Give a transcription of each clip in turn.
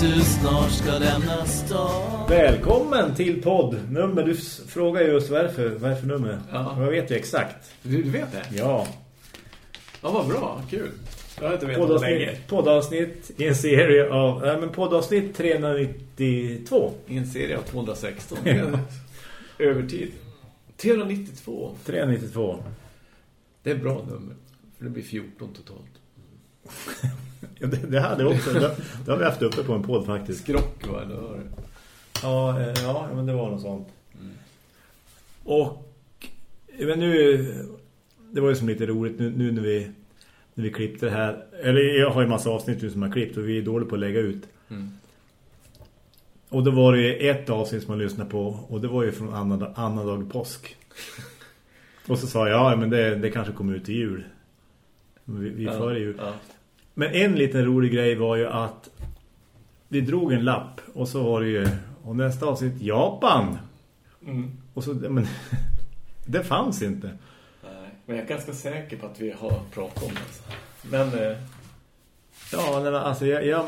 du snart ska lämna stan Välkommen till podd. Nummer, du frågar just varför, varför nummer. Ja. Jag vet ju exakt. Du, du vet det? Ja. Ja, vad bra. Kul. Jag har inte vetat på länge. Poddavsnitt, poddavsnitt i en serie av... Nej, men poddavsnitt 392. I en serie av 216. Övertid. 392. 392. Det är bra nummer. För det blir 14 totalt. Ja, det, det hade jag också. Det, det har vi haft uppe på en podd faktiskt. Skrock var det. var det. Ja, eh, ja, men det var något sånt. Och men nu det var ju som lite roligt nu, nu när vi när vi klippte det här. Eller jag har ju massa avsnitt nu som har klippt och vi är dåliga på att lägga ut. Mm. Och då var det ju ett avsnitt som man lyssnade på och det var ju från Anna, Anna dag påsk. och så sa jag, ja men det, det kanske kommer ut i jul. Vi, vi Ja, före jul. Ja. Men en liten rolig grej var ju att vi drog en lapp och så var det ju och nästa avsnitt Japan. Mm. Och så men det fanns inte. Nej, men jag är ganska säker på att vi har pratat om det. Alltså. Men eh, Ja, nej, men alltså jag, jag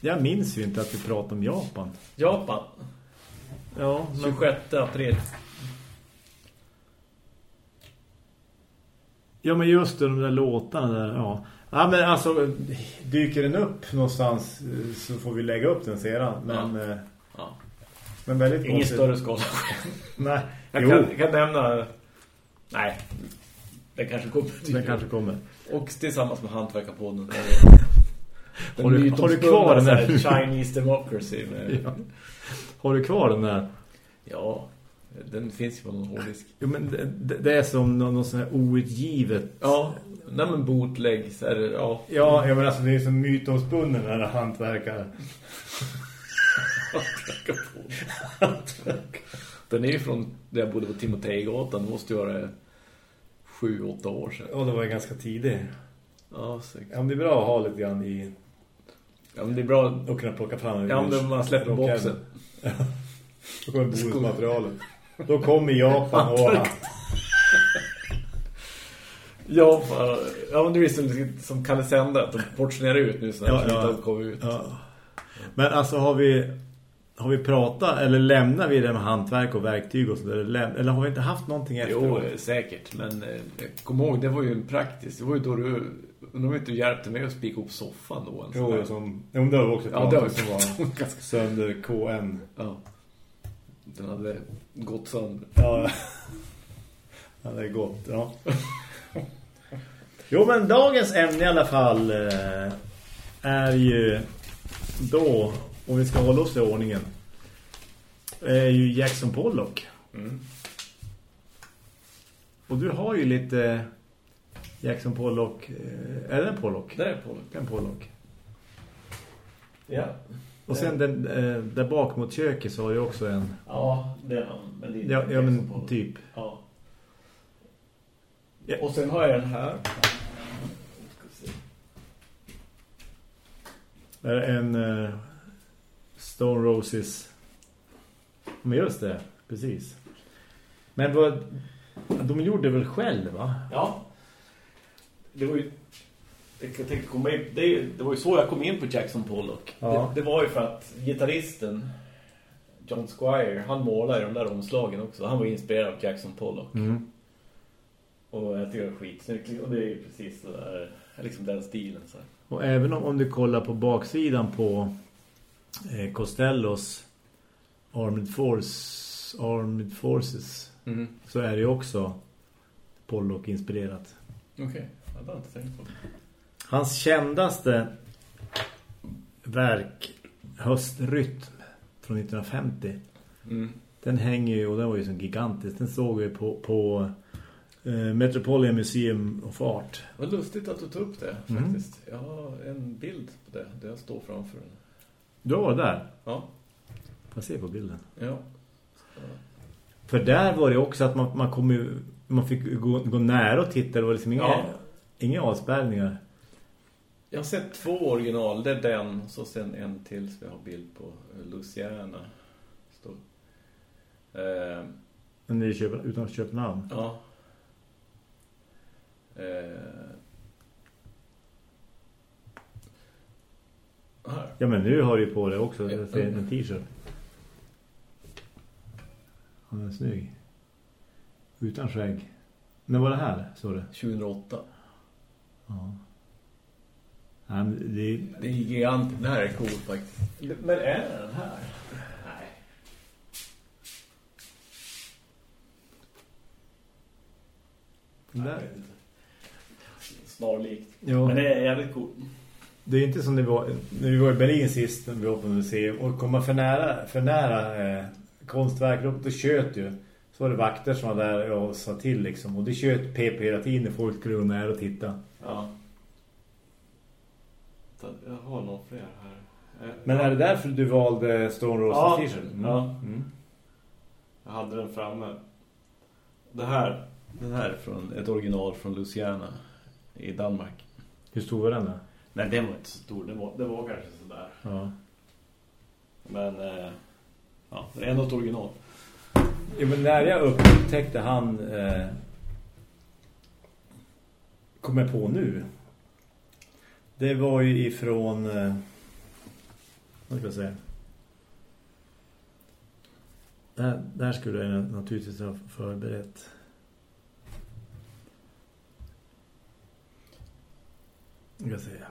jag minns ju inte att vi pratade om Japan. Japan. Ja, men 26 april. Ja men just det, de där låtarna där, ja. Ja men alltså dyker den upp någonstans eh, så får vi lägga upp den sedan, men eh, Ja. men väldigt Ingen konstigt. större skala. Nej. Jag jo, kan, jag kan nämna... Nej, det kanske kommer. den kanske kommer. Och tillsammans med Hantverkarpodden. Den Har du- har du kvar den där? Chinese Democracy. Med, Ja. Har du kvar den där? ja, den finns ju på någon hårddisk. Jo, men det, det är som någon, någon sån här outgivet. Ja, nej men bootleg så är det, ja. Ja, jag menar alltså det är som mytomspunnen när hantverkare. Den är ju från där jag bodde på Timotejgatan. Det måste ju vara sju, åtta år sedan. Ja, det var ju ganska tidigt. Ja, säkert. Ja, men det är bra att ha lite grann i Ja, men det är bra. och kunna plocka fram. Ja, men man släpper boxen. Då kommer bonusmaterialet. Då kommer Japan och... Ja, fan. ja men det är som, som Kalle Sända att de portionerar ut nu så Ja, när ja. ja, kommer ut. Ja. Men alltså har vi har vi pratat eller lämnar vi det med hantverk och verktyg och så där Läm- eller har vi inte haft någonting Jo, efteråt? eh, säkert. Men eh, kom ihåg, det var ju en praktisk. Det var ju då du... Undrar om inte du hjälpte mig att spika ihop soffan då. Jo, som jo, det har vi också Ja, pratat det om var som var ganska... sönder KN. Ja. Den hade gått sönder. Ja. det är gott, ja. Jo, men dagens ämne i alla fall eh, är ju då, om vi ska hålla oss i ordningen, är ju Jackson Pollock. Mm. Och du har ju lite Jackson Pollock, eh, är det en Pollock? Där är på. En Pollock. Ja. Och sen den, eh, där bak mot köket så har jag också en, Ja, det. Men det är ja, ja men typ. Ja. Ja. Och sen har jag den här. Det är en eh, Stone Roses. Men just det, precis. Men vad, de gjorde väl själv va? Ja. Det var ju... Jag tänkte komma in, det, det var ju så jag kom in på Jackson Pollock. Ja. Det, det var ju för att gitarristen John Squire, han målar i de där omslagen också. Han var inspirerad av Jackson Pollock. Mm. Och jag tycker det är skitsnyggt. Och det är ju precis så där, liksom den stilen. Så här. Och även om, om du kollar på baksidan på eh, Costellos Armed, Force, Armed Forces så är det ju också Pollock-inspirerat. Okej, okay. jag hade inte tänkt på det. Hans kändaste verk Höstrytm från 1950 Mm. den hänger ju, och den var ju så gigantisk den såg vi på, på eh, Metropolitan Museum of Art Vad lustigt att du tog upp det Mm. faktiskt. Jag har en bild på det, där jag står framför den. du var där, Ja, får se på bilden ja. för där var det också att man, man kom ju, man fick gå, gå nära och titta det var liksom inga, Ja. inga avspärrningar Jag har sett två original, det är den så sen en till som jag har bild på eh, Luciana. Står. Eh, men det är köp, utanför Köpenhamn ja. Eh, Ja, men nu har du på det också. Ja. Jag ser en t-shirt. Han är snygg. Utan skägg. När var det här, så det? 2008. Ja. Men det, Det är gigant. Det här är coolt faktiskt. Men är den här? Nej. det, där, Snarlikt. ja, Men det är jävligt coolt. det är inte som det var när vi var i Berlin sist när vi var på museum och komma för nära, för nära eh, konstverk då, då tjöt ju. Så var det vakter som var där och sa till liksom. Och det tjöt PP hela tiden när folk skulle gå nära och titta. Ja. Jag har nog fler här. Eh, Men är det därför du valde Stone Roses Ja, t-shirt? Mm. ja. Mm. Jag hade den framme. Det här, det här är från ett original från Louisiana i Danmark. Hur stor var den då? Nej, den var inte så stor. Det var, det var kanske sådär. Ja. Men eh, ja, det är ändå ett original. Ja, men när jag upptäckte han eh, kommer på nu. Det var ju ifrån eh, vad ska jag säga? Där, där skulle jag naturligtvis ha förberett. Jag ska säga.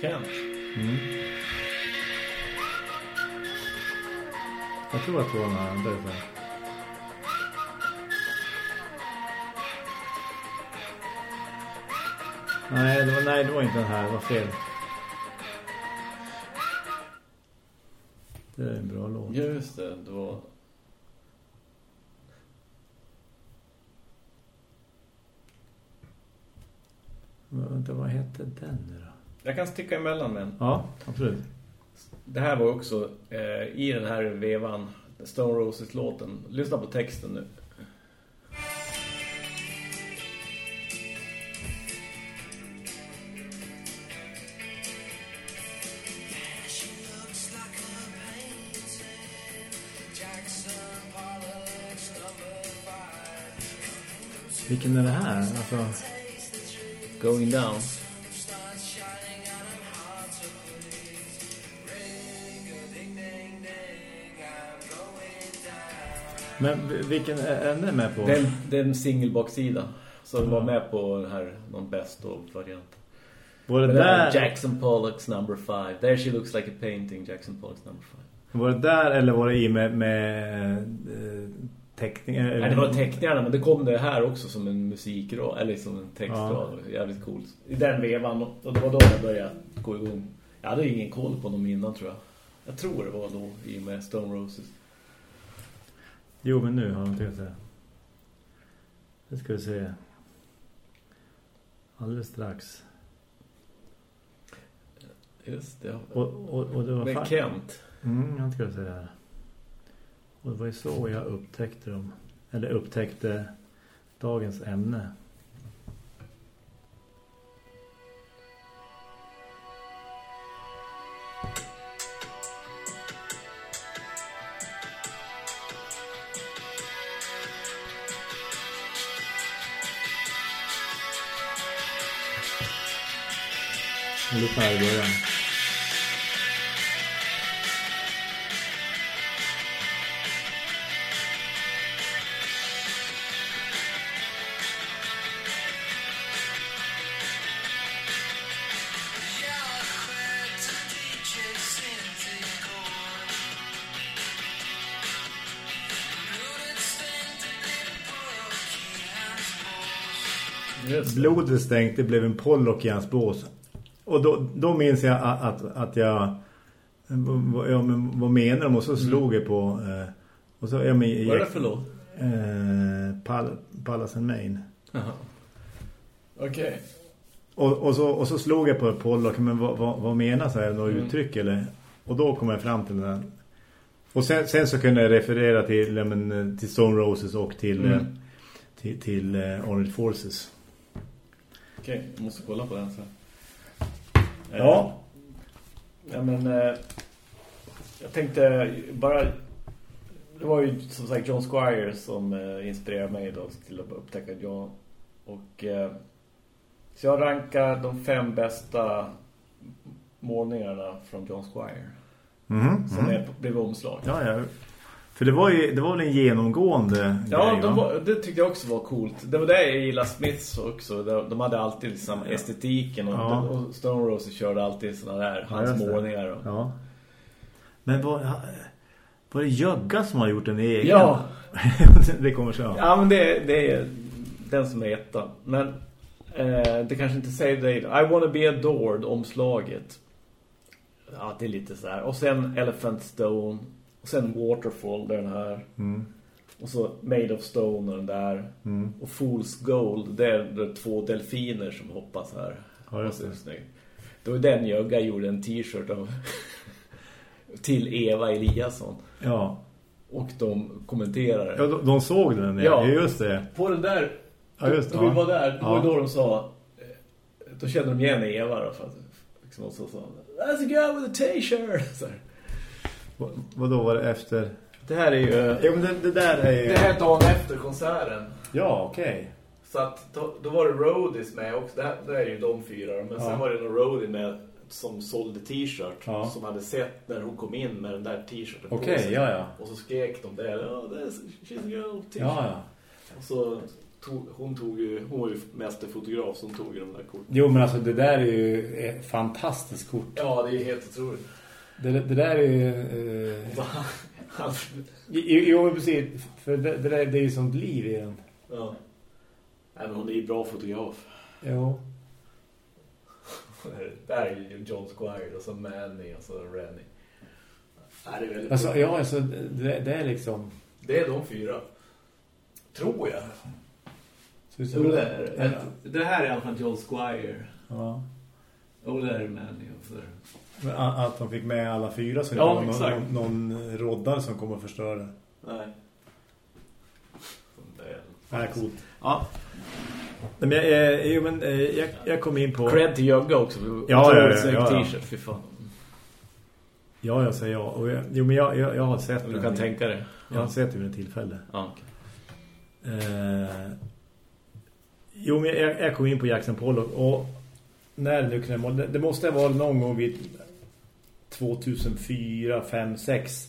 Kent. Mm. Jag tror att det var här andra. så. Nej det, var, nej, det var inte den här. Det var fel. Det är en bra låt. Just det, det var... Men Vänta, vad hette den nu då? Jag kan sticka emellan med en. Ja, absolut. Det här var också eh, i den här vevan, Stone Roses-låten. Lyssna på texten nu. Vilken är det här? Alltså, Going down. Men vilken är är den med på? Den, den singelbaksida. Som var med på den här, någon best of variant. var det det där? Jackson Pollock's number five. There she looks like a painting, Jackson Pollock's number five. Var det där eller var det i med, med eh, teckning? eller- Nej, det var teckningarna, men det kom det här också som en musikrad, eller som en textrad. Jävligt coolt. I den vevan, och det var då jag började gå igång. Jag hade ingen koll på dem innan, tror jag. Jag tror det var då, i med Stone Roses. Jo, men nu har de till att säga. Det ska vi se. Alldeles strax. Just det. Och, och, och det var Med fan... Kent. Mm, jag ska säga det här. Och det var ju så jag upptäckte dem. Eller upptäckte dagens ämne. Och Lyssna i början. Blodet stängt, det blev en pollock i hans bås. Och då, då minns jag att, att, att jag... vad- Ja, men vad menar de? Och så slog jag på... Eh, och så, ja, men, Vad är det för låt? Eh, Pal Palace and Main. Jaha. Okej. Och, och, så, och så slog jag på pollock. Men vad, vad, vad menas? Är det något Mm. uttryck? Eller? Och då kom jag fram till den här. Och sen, sen så kunde jag referera till, ja, men, eh, till Stone Roses och till, Mm. eh, till, till eh, Arnold Forces. Okej, jag måste kolla på den sen. Ja. Ja, men... Eh, jag tänkte bara det var ju som sagt John Squire som eh, inspirerade mig då till att upptäcka John. Och eh, så jag rankar de fem bästa målningarna från John Squire. Mhm, Som mhm. är, blev omslag. Ja, ja. För det var ju det var väl en genomgående Ja, grej, de va? var, det tyckte jag också var coolt. Det var det jag gillade Smiths också. De, de hade alltid liksom estetiken och, Ja. och Stone Roses körde alltid såna där, Ja, hans det. målningar. Och, Ja. Men var, var det Jögga som har gjort en egen? Ja. det kommer sen. Ja, men det, det är den som är etta. Men eh, det kanske inte säger dig. I wanna be adored, omslaget. Ja, det är lite så här. Och sen Elephant Stone. Och sen Waterfall, den här. Mm. Och så Made of Stone och den där. Mm. Och Fool's Gold, det är de två delfiner som hoppas här. Ja, just det. Det var den Jögga gjorde en t-shirt av till Eva Eliasson. Ja. Och de kommenterade. ja de, de såg den. Ja. Ja, just det. På den där Ja, just det. Då vi var där, det var Ja. då de sa eh, då kände de igen Eva då för att liksom, och så sa That's a girl with a t-shirt Vad, vadå var det efter? Det här är ju Ja, men det, det där är ju... det här är dagen efter konserten. Ja, okej. Så att då, då var det roadies med också. Det, här, det är ju de fyra. Men Ja. sen var det någon roadie med som sålde t-shirt. Ja. Som hade sett när hon kom in med den där t-shirten Okej, ja, ja. Och så skrek de där. Oh, that's, she's a girl t-shirt. Ja, ja. Och så tog, hon tog ju, hon var ju mästerfotograf som tog de där korten. Jo, men alltså det där är ju ett fantastiskt kort. Ja, det är helt otroligt. Det, det där är ju... Eh... Jo, precis. För det, det, där, det är ju sånt liv i den. ja. Nej, men hon är ju bra fotograf. Jo. Det här är ju John Squire och så Manny och så Rennie. Nej, det är väldigt Alltså, bra. ja, alltså det, det är liksom... Det är de fyra. Tror jag. Så, Jo, det, det. det här är i alla fall John Squire. Ja. Och det är Manny och a- att de fick med alla fyra så det Ja, var någon, någon, någon roddare som kommer att förstöra. Nej. Det. Det är coolt. Ja. Nej, Men jag, eh, jo, men, eh, jag, jag kom in på... Cred till Jögga också. Ja, ja, ja, ja, ja. t-shirt, fy fan. Ja, jag säger ja. Och jag, jo, men jag, jag, jag har sett Du kan tänka dig. Jag har sett det vid ett tillfälle. Ja, okej. Eh, jo, men jag, jag kom in på Jackson Pollock och när nu kunde vara, det, måste ha varit någon gång vid 2004, 5, 6.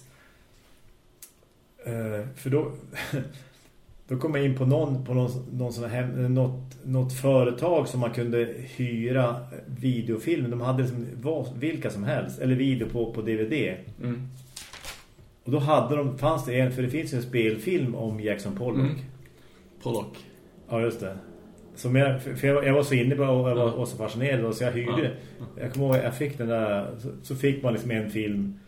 Eh, för då då kom jag in på någon på någon, någon sån här något, något företag som man kunde hyra videofilm. De hade liksom vad, vilka som helst eller video på på DVD. Mm. Och då hade de fanns det en för det finns en spelfilm om Jackson Pollock. Mm. Pollock. Ja, just det. Som jag, för jag, jag var så inne på och jag var, var så fascinerad och så jag hyrde. Jag kommer ihåg jag fick den där så, så fick man liksom en film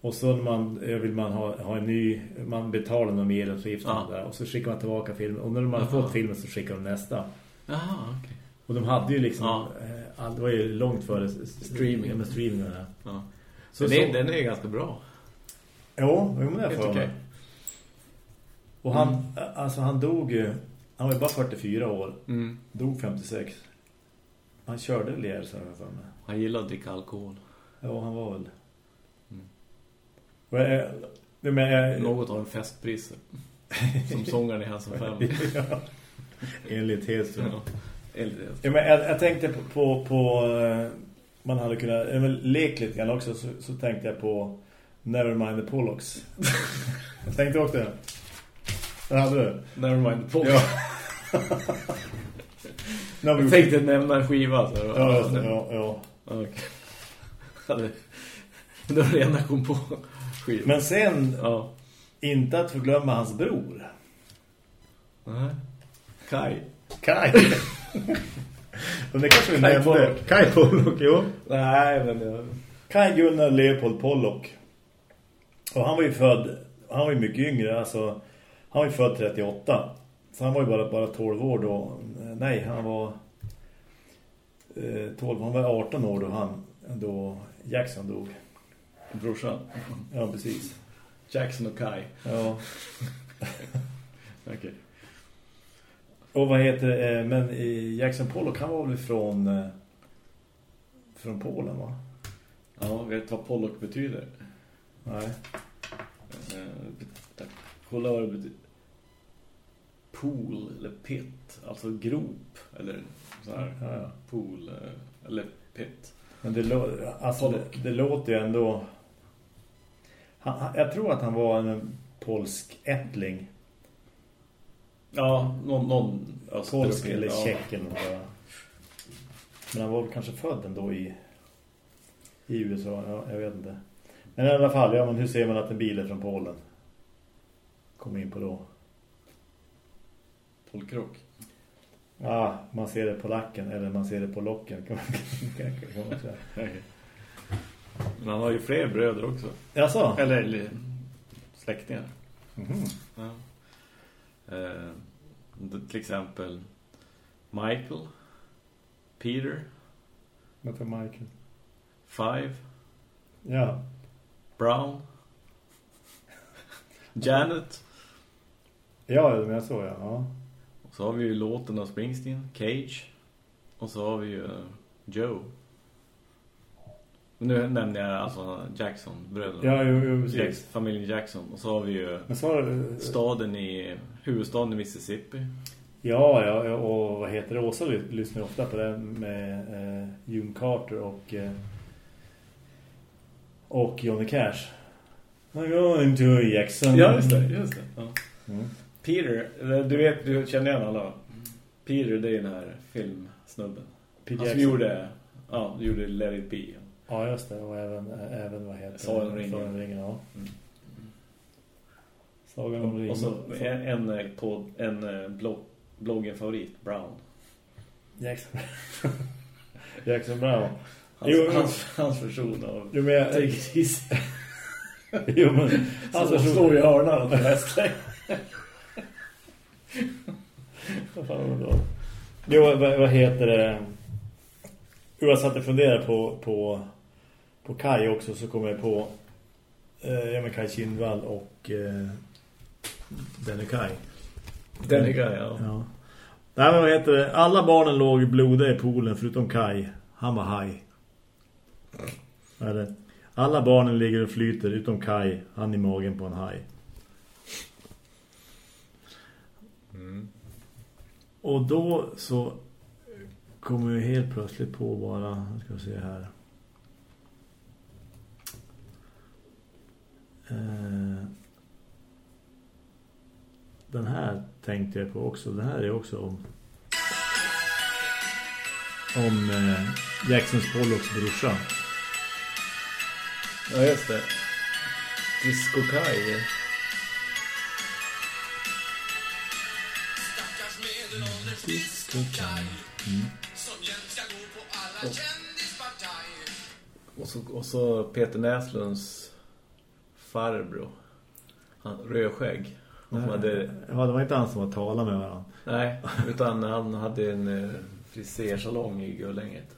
och så när man vill man ha, ha en ny man betalar någon medlemsavgift Ja. och där och så skickar man tillbaka filmen och när man har fått filmen så skickar de nästa. Jaha, okej. Och de hade ju liksom Ja. eh, all, det var ju långt före Streaming. med streaming här. Ja. Så, Men så, det, den är ganska bra. Jo, jo men är för okej. mig. Och han, alltså han dog ju han var ju bara 44 år. Mm. Dog 56. Han körde väl ihjäl sig för mig. Han gillar att dricka alkohol. Ja, han var väl. Mm. Jag, men jag, Något av en festpris. Som sångaren i Hans och Fem. ja, enligt Hedström. Ja. Det. Ja, men jag, jag tänkte på, på, på eh, man hade kunnat men, lek lite grann också så, så tänkte jag på Nevermind the Pollocks. jag tänkte också det. Vad hade du? Nevermind Pollock. Ja. Jag tänkte nämna en skiva. Så Ja, just det, ja, ja. Ja, det- var det enda kom på skivan. Men sen, Ja. inte att förglömma hans bror. Nej. Kai. Kai. Men det kanske vi Kai nämnde. Pollock. Kai Pollock, jo. Nej, men... Jag... Kai Gunnar Leopold Pollock. Och han var ju född, han var ju mycket yngre, alltså han var ju född 38. Så han var ju bara, bara 12 år då. Nej, han var eh, 12, han var 18 år då han, då Jackson dog. Brorsan. Ja, precis. Jackson och Kai. Ja. Okej. Och vad heter det? eh, Men eh, Jackson Pollock, han var väl från eh, från Polen va? Ja, vet vad Pollock betyder? Nej. Eh, Kolla vad det betyder. Pool eller pit. Alltså grop. Eller så här. Ja, ja. Pool eh, eller pit. Men det, lå- alltså, det, det låter ju ändå... Han, han- jag tror att han var en polsk ättling. Ja, någon, någon Polsk eller ja. tjeck eller något där. Men han var kanske född ändå i, i USA. Ja, jag vet inte. Men i alla fall, ja, men hur ser man att en bil är från Polen? Kom in på då. Polkrock. Ja, man ser det på lacken eller man ser det på locken. Kan man, kan man säga. Men han har ju fler bröder också. Jaså? Eller, eller släktingar. Mhm. Ja. Eh, till exempel Michael, Peter, Vad tar Michael? Five, Ja. Brown, Janet. Ja, men jag såg ja. ja. Så har vi ju låten av Springsteen, Cage. Och så har vi ju eh, Joe. Nu nämnde jag alltså Jackson, bröderna. Ja, jo, jo Jack, precis. familjen Jackson. Och så har vi ju så staden i huvudstaden i Mississippi. Ja, ja, och vad heter det? Åsa ly- lyssnar ofta på det med eh, June Carter och eh, och Johnny Cash. I'm going to Jackson. Ja, just det. Just det. Ja. Mm. Peter, eh, du vet, du känner igen alla. Peter, det är den här filmsnubben. Pete Han som gjorde, ja, gjorde Let It Be. Ja, just det. Och även, även vad heter Sagan ringen. Sagan ringen, ja. Mm. Sagan om ringen. Och så en, en, eh, på, en eh, blogg, bloggen-favorit, Brown. Jackson. Jackson Brown. Hans, Jo, hans, hans version av Jo, men jag... Take It Easy. jo, men... Alltså, Alltså, slår i hörnan. Vad fan var det? Jo, vad, vad heter det? Jag satt och funderade på, på, på Kai också så kom jag på eh, ja, men Kai Kindvall och eh, Denny Kai. Den är grej, ja. Ja. Nej, men vad heter det? Alla barnen låg blodiga i poolen förutom Kai. Han var haj. Eller, alla barnen ligger och flyter utom Kai. Han i magen på en haj. Mm. Och då så kommer vi helt plötsligt på bara, nu ska vi se här. Eh, den här tänkte jag på också. Den här är också om om eh, Jacksons Pollocks brorsa. Ja, just det. Disco Kai. Och så, och så Peter Näslunds farbror. Han, rödskägg. Han hade, Ja, det var inte han som var tala med varandra. nej, utan han hade en eh, frisersalong i Gullänget.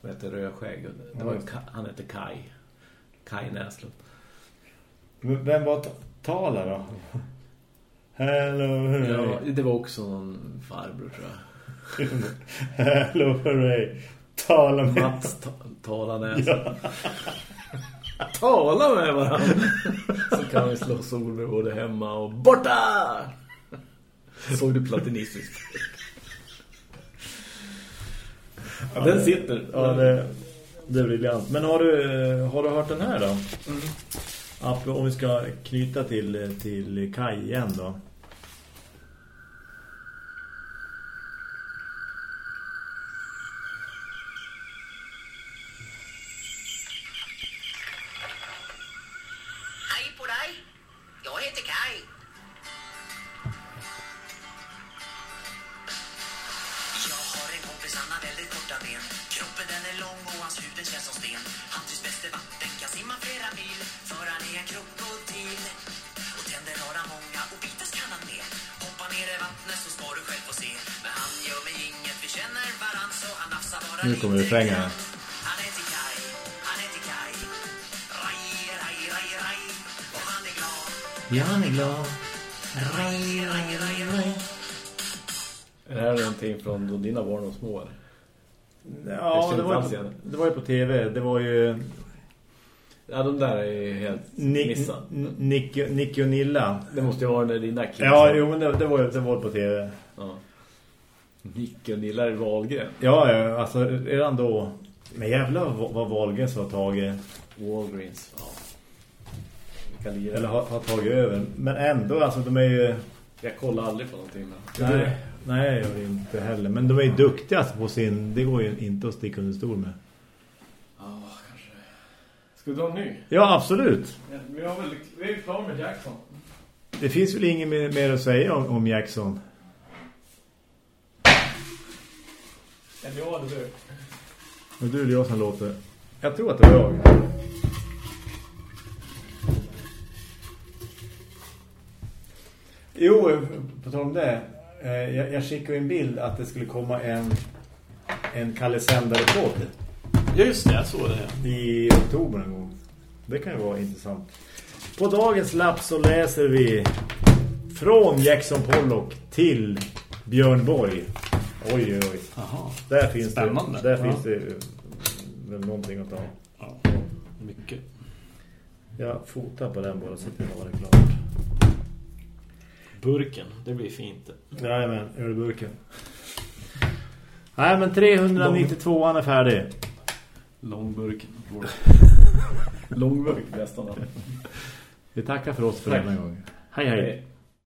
Som hette Rödskägg. Det var, han hette Kai. Kai Näslund. Men Vem var ta- tala då? Hello, hurray. Ja, det var också någon farbror tror jag. Hello, hurray. Tala med Mats ta tala näsan. Tala med varandra. Så kan vi slå sol med både hemma och borta. Såg du platinistiskt? Ja, den sitter. Ja, det, det är briljant. Men har du, har du hört den här då? Mm. Om vi ska knyta till, till Kai igen då. Raj, raj. Och han är glad. Ja, han är glad. Raj, raj, raj, raj. Är det här någonting från då dina barn var små? eller? Ja, känner det var, ju igen på, det var ju på tv. Det var ju... Ja, de där är helt Nick, missade. Nick, Nicky och Nilla. Det måste ju vara när dina kids. Ja, jo, men det, det, var, det var på tv. Ja. Nilla är Wahlgren. Ja, alltså redan då. Men jävlar vad, Wahlgren så har tagit. Walgreens. Ja. Eller har, har tagit över. Men ändå, alltså de är ju... Jag kollar aldrig på någonting. Men... Nej, nej, jag gör inte heller. Men de är ju duktiga alltså, på sin... Det går ju inte att sticka under stol med. Ja, kanske. Ska du dra en ny? Ja, absolut. Ja, vi, har väl, vi är ju klara med Jackson. Det finns väl inget mer, mer att säga om, om Jackson. Eller jag eller du? Men du eller jag som låter. Jag tror att det var jag. Jo, på tal om det. eh, Jag, jag skickade en bild att det skulle komma en, en Kalle Sändare-podd Just det, jag såg det. i oktober någon gång. Det kan ju vara intressant. På dagens lapp så läser vi från Jackson Pollock till Björn Borg. Oj, oj, oj. Där finns Spännande. det, där Ja. finns det eh, väl någonting att ta. Ja, mycket. Jag fotar på den bara så att det var det klart. Burken, det blir fint. Jajamän, ölburken. Nej, men 392 an är färdig. Långburken. Långburk nästan. Vi tackar för oss för Tack. denna gång. Hej, hej. Hej.